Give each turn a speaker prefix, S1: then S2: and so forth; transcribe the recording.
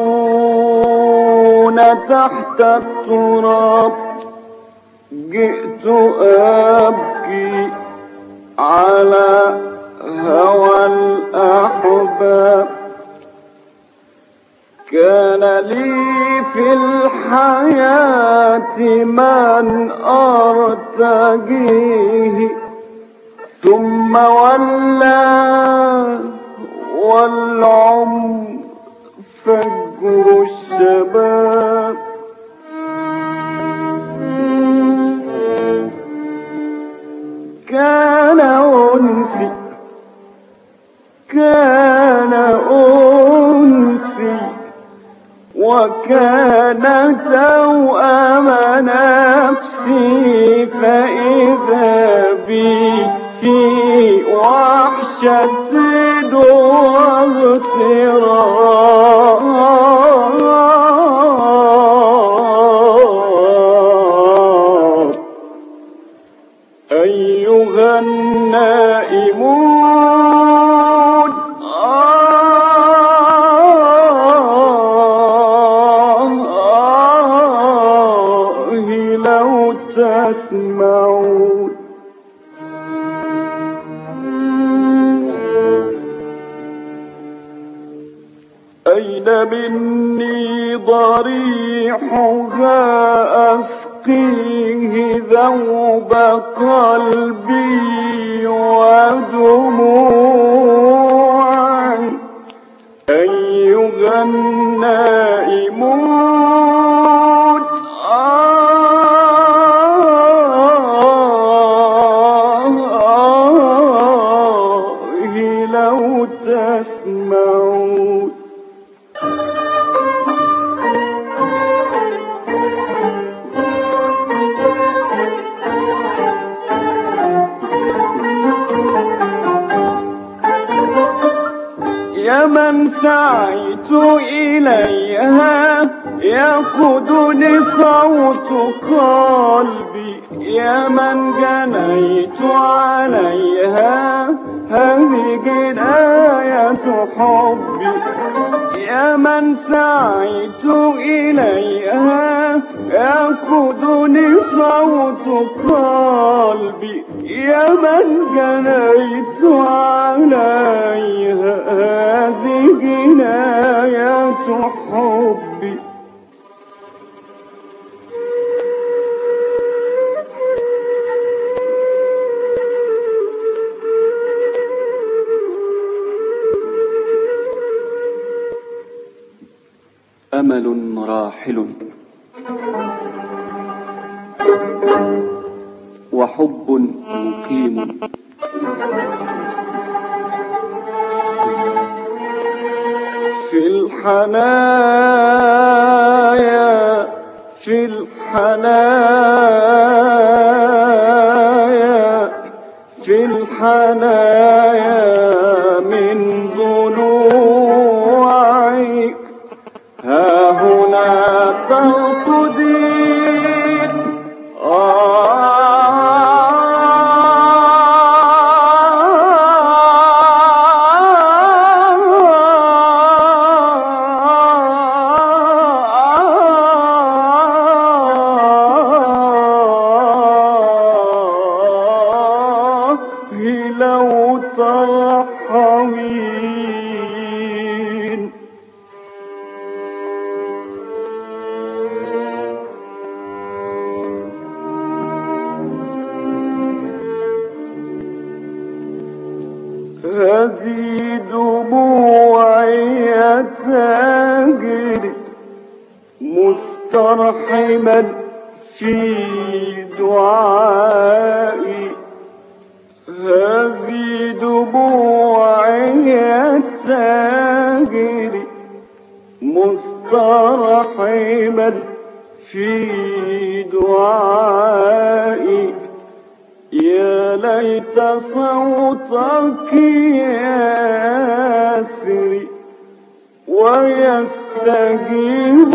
S1: يخرجون تحت التراب. جئت أبكي على هوى الأحباب. كان لي في الحياة من أرتجيه. ثم ولى وكان توأم نفسي فإذا بي في وحشة واغتراب أيها النائمون لو تسمعون أين مني ضريحها أسقيه ذوب قلبي ودموعي. أيها النائمون تسمعون. يا من سعيت إليها يقودني صوت قلبي. يا من جنيت عليها من سعيت إليها يقودني صوت قلبي. يا من جنيت عليها هذه جناية أمل راحل. وحب مقيم. في الحنايا في الحنايا في الحنايا. مسترحما في دعائي. هذه دموعي تجري مسترحما في دعائي. يا ليت صوتك يسري ويستجيب